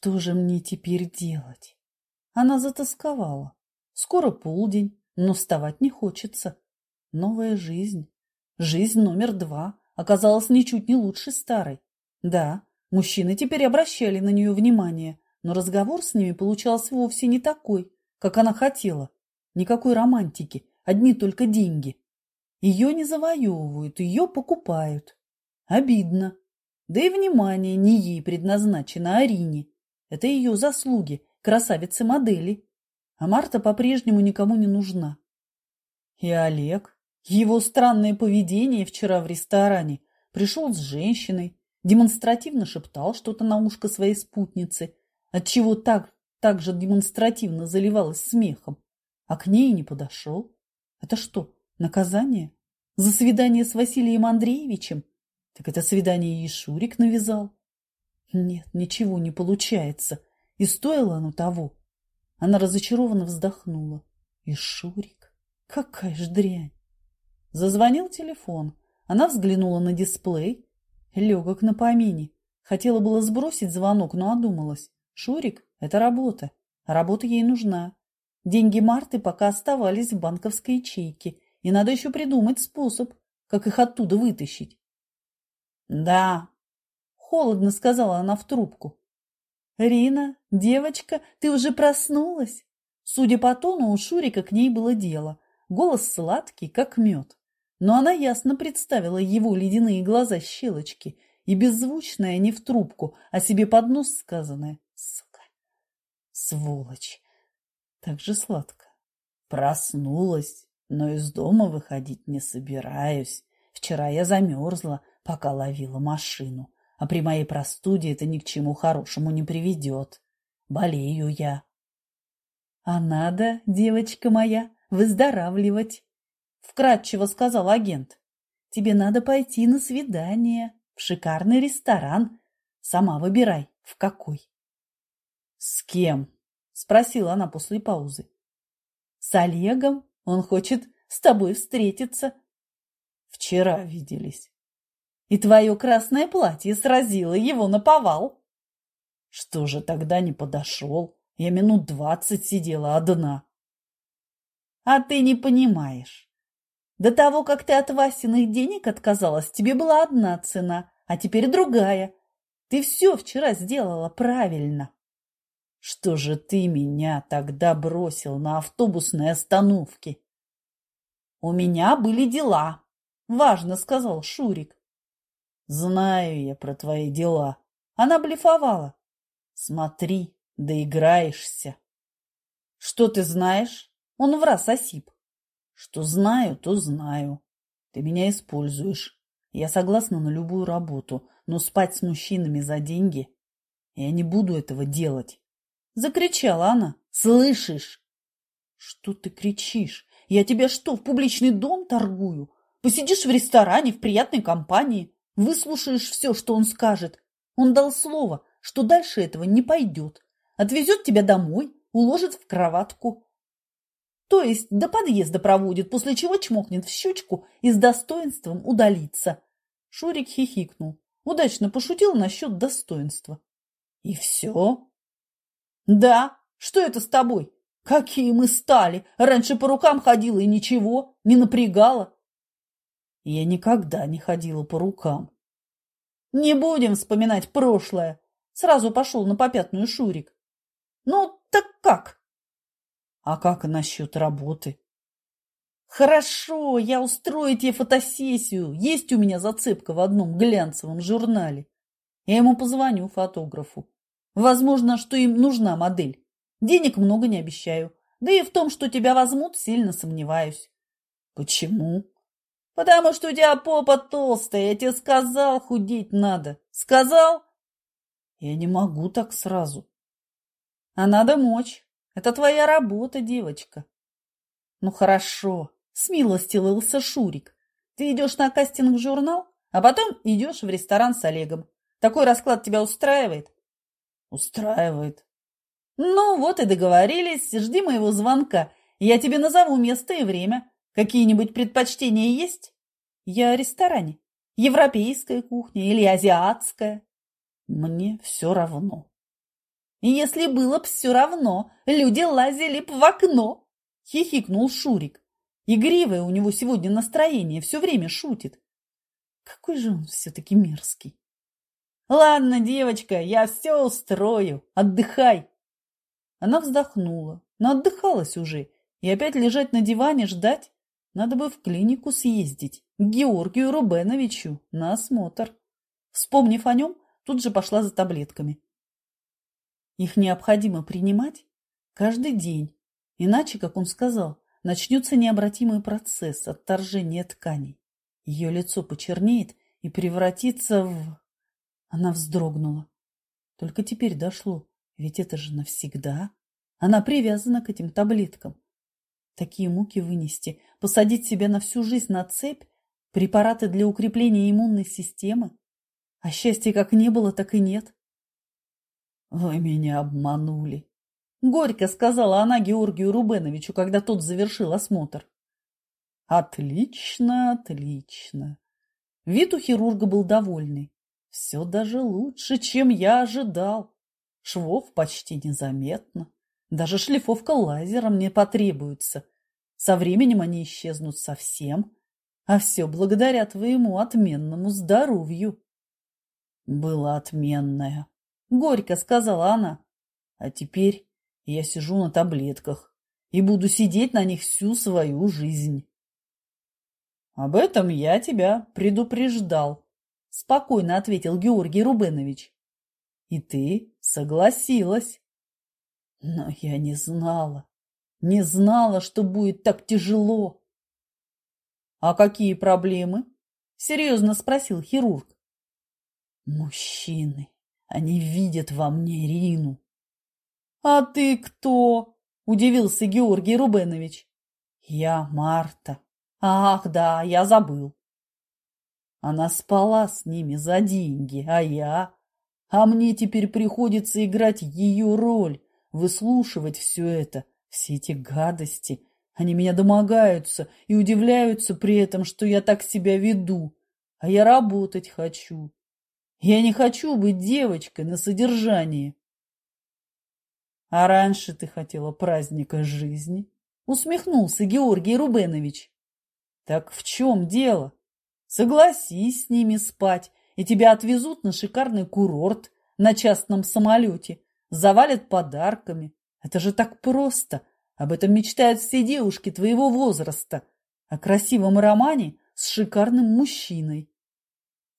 Что же мне теперь делать? Она затасковала. Скоро полдень, но вставать не хочется. Новая жизнь. Жизнь номер два оказалась ничуть не лучше старой. Да, мужчины теперь обращали на нее внимание, но разговор с ними получался вовсе не такой, как она хотела. Никакой романтики, одни только деньги. Ее не завоевывают, ее покупают. Обидно. Да и внимание не ей предназначено, а Арине. Это ее заслуги, красавицы-модели. А Марта по-прежнему никому не нужна. И Олег, его странное поведение вчера в ресторане, пришел с женщиной, демонстративно шептал что-то на ушко своей спутницы, отчего так, так же демонстративно заливалась смехом, а к ней не подошел. Это что, наказание? За свидание с Василием Андреевичем? Так это свидание и Шурик навязал. Нет, ничего не получается. И стоило оно того. Она разочарованно вздохнула. И Шурик. Какая ж дрянь. Зазвонил телефон. Она взглянула на дисплей. Легок на помине. Хотела было сбросить звонок, но одумалась. Шурик – это работа. Работа ей нужна. Деньги Марты пока оставались в банковской ячейке. И надо еще придумать способ, как их оттуда вытащить. «Да», – холодно сказала она в трубку. «Рина, девочка, ты уже проснулась?» Судя по тону, у Шурика к ней было дело. Голос сладкий, как мед. Но она ясно представила его ледяные глаза щелочки и беззвучное не в трубку, а себе под нос сказанное «Сука! Сволочь!» Так же сладко. Проснулась, но из дома выходить не собираюсь. Вчера я замерзла, пока ловила машину. А при моей простуде это ни к чему хорошему не приведет. Болею я. А надо, девочка моя, выздоравливать, вкратчиво сказал агент. Тебе надо пойти на свидание в шикарный ресторан. Сама выбирай, в какой. С кем? спросила она после паузы. С Олегом. Он хочет с тобой встретиться. Вчера виделись. И твое красное платье сразило его на повал. Что же тогда не подошел? Я минут двадцать сидела одна. А ты не понимаешь. До того, как ты от Васиных денег отказалась, тебе была одна цена, а теперь другая. Ты все вчера сделала правильно. Что же ты меня тогда бросил на автобусной остановке? У меня были дела, важно сказал Шурик. Знаю я про твои дела. Она блефовала. Смотри, доиграешься. Что ты знаешь? Он враз осип. Что знаю, то знаю. Ты меня используешь. Я согласна на любую работу, но спать с мужчинами за деньги я не буду этого делать. Закричала она. Слышишь? Что ты кричишь? Я тебя что, в публичный дом торгую? Посидишь в ресторане в приятной компании? Выслушаешь все, что он скажет. Он дал слово, что дальше этого не пойдет. Отвезет тебя домой, уложит в кроватку. То есть до подъезда проводит, после чего чмокнет в щечку и с достоинством удалится. Шурик хихикнул. Удачно пошутил насчет достоинства. И все? Да, что это с тобой? Какие мы стали! Раньше по рукам ходила и ничего, не напрягала. Я никогда не ходила по рукам. Не будем вспоминать прошлое. Сразу пошел на попятную Шурик. Ну, так как? А как насчет работы? Хорошо, я устрою тебе фотосессию. Есть у меня зацепка в одном глянцевом журнале. Я ему позвоню, фотографу. Возможно, что им нужна модель. Денег много не обещаю. Да и в том, что тебя возьмут, сильно сомневаюсь. Почему? Потому что у тебя попа толстая, я тебе сказал, худеть надо. Сказал? Я не могу так сразу. А надо мочь. Это твоя работа, девочка. Ну хорошо, смилостивился Шурик. Ты идешь на кастинг-журнал, а потом идешь в ресторан с Олегом. Такой расклад тебя устраивает? Устраивает. Ну вот и договорились. Жди моего звонка. Я тебе назову место и время. Какие-нибудь предпочтения есть? Я о ресторане. Европейская кухня или азиатская? Мне все равно. И если было б все равно, люди лазили б в окно, хихикнул Шурик. Игривое у него сегодня настроение, все время шутит. Какой же он все-таки мерзкий. Ладно, девочка, я все устрою. Отдыхай. Она вздохнула, но отдыхалась уже. И опять лежать на диване ждать? Надо бы в клинику съездить, к Георгию Рубеновичу, на осмотр. Вспомнив о нем, тут же пошла за таблетками. Их необходимо принимать каждый день, иначе, как он сказал, начнется необратимый процесс отторжения тканей. Ее лицо почернеет и превратится в... Она вздрогнула. Только теперь дошло, ведь это же навсегда. Она привязана к этим таблеткам. Такие муки вынести, посадить себя на всю жизнь на цепь, препараты для укрепления иммунной системы. А счастья как не было, так и нет. Вы меня обманули. Горько сказала она Георгию Рубеновичу, когда тот завершил осмотр. Отлично, отлично. Вид у хирурга был довольный. Все даже лучше, чем я ожидал. Швов почти незаметно. Даже шлифовка лазером не потребуется. Со временем они исчезнут совсем. А все благодаря твоему отменному здоровью. Было отменное, Горько сказала она. А теперь я сижу на таблетках и буду сидеть на них всю свою жизнь. Об этом я тебя предупреждал, спокойно ответил Георгий Рубенович. И ты согласилась. Но я не знала, не знала, что будет так тяжело. А какие проблемы? Серьезно спросил хирург. Мужчины. Они видят во мне Рину. — А ты кто? — удивился Георгий Рубенович. — Я Марта. Ах, да, я забыл. Она спала с ними за деньги, а я... А мне теперь приходится играть ее роль, выслушивать все это, все эти гадости. Они меня домогаются и удивляются при этом, что я так себя веду. А я работать хочу. Я не хочу быть девочкой на содержании. А раньше ты хотела праздника жизни, усмехнулся Георгий Рубенович. Так в чем дело? Согласись с ними спать, и тебя отвезут на шикарный курорт на частном самолете, завалят подарками. Это же так просто. Об этом мечтают все девушки твоего возраста. О красивом романе с шикарным мужчиной.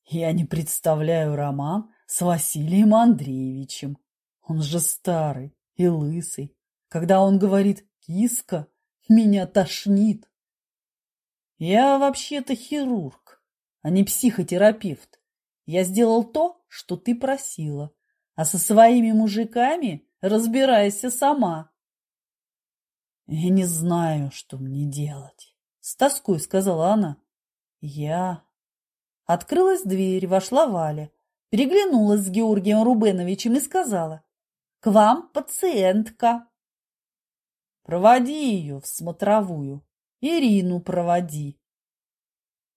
Я не представляю роман с Василием Андреевичем. Он же старый и лысый. Когда он говорит «киска», меня тошнит. Я вообще-то хирург, а не психотерапевт. Я сделал то, что ты просила, а со своими мужиками разбирайся сама. Я не знаю, что мне делать, с тоской сказала она. Я Открылась дверь, вошла Валя, переглянулась с Георгием Рубеновичем и сказала, «К вам пациентка». «Проводи ее в смотровую. Ирину проводи».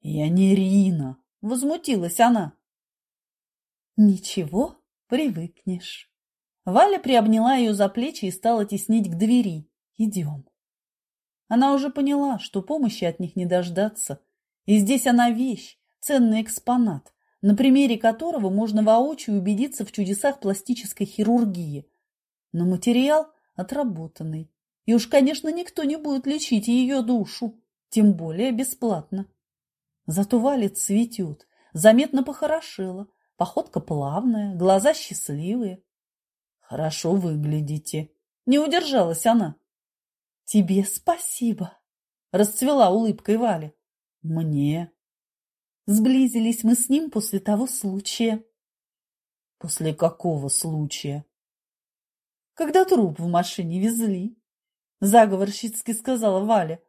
«Я не Ирина», — возмутилась она. «Ничего, привыкнешь». Валя приобняла ее за плечи и стала теснить к двери. «Идем». Она уже поняла, что помощи от них не дождаться. И здесь она вещь, ценный экспонат, на примере которого можно воочию убедиться в чудесах пластической хирургии. Но материал отработанный. И уж, конечно, никто не будет лечить ее душу, тем более бесплатно. Зато Валя цветет, заметно похорошела, походка плавная, глаза счастливые. Хорошо выглядите. Не удержалась она. Тебе спасибо, расцвела улыбкой Валя. Мне Сблизились мы с ним после того случая. После какого случая? Когда труп в машине везли, заговорщицки сказала Валя.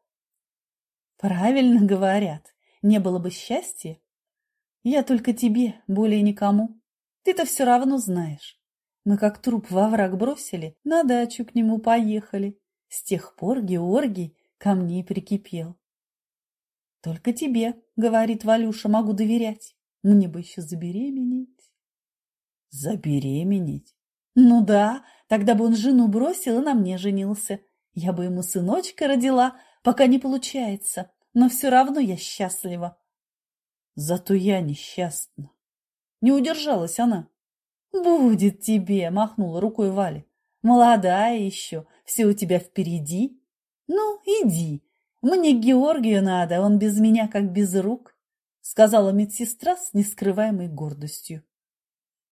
Правильно говорят, не было бы счастья. Я только тебе, более никому. Ты-то все равно знаешь. Мы как труп во враг бросили, на дачу к нему поехали. С тех пор Георгий ко мне прикипел. Только тебе, говорит Валюша, могу доверять. Мне бы еще забеременеть. Забеременеть? Ну да, Тогда бы он жену бросил и на мне женился. Я бы ему сыночка родила, пока не получается. Но все равно я счастлива. Зато я несчастна. Не удержалась она. «Будет тебе!» – махнула рукой Валя. «Молодая еще, все у тебя впереди. Ну, иди, мне Георгию надо, он без меня как без рук», – сказала медсестра с нескрываемой гордостью.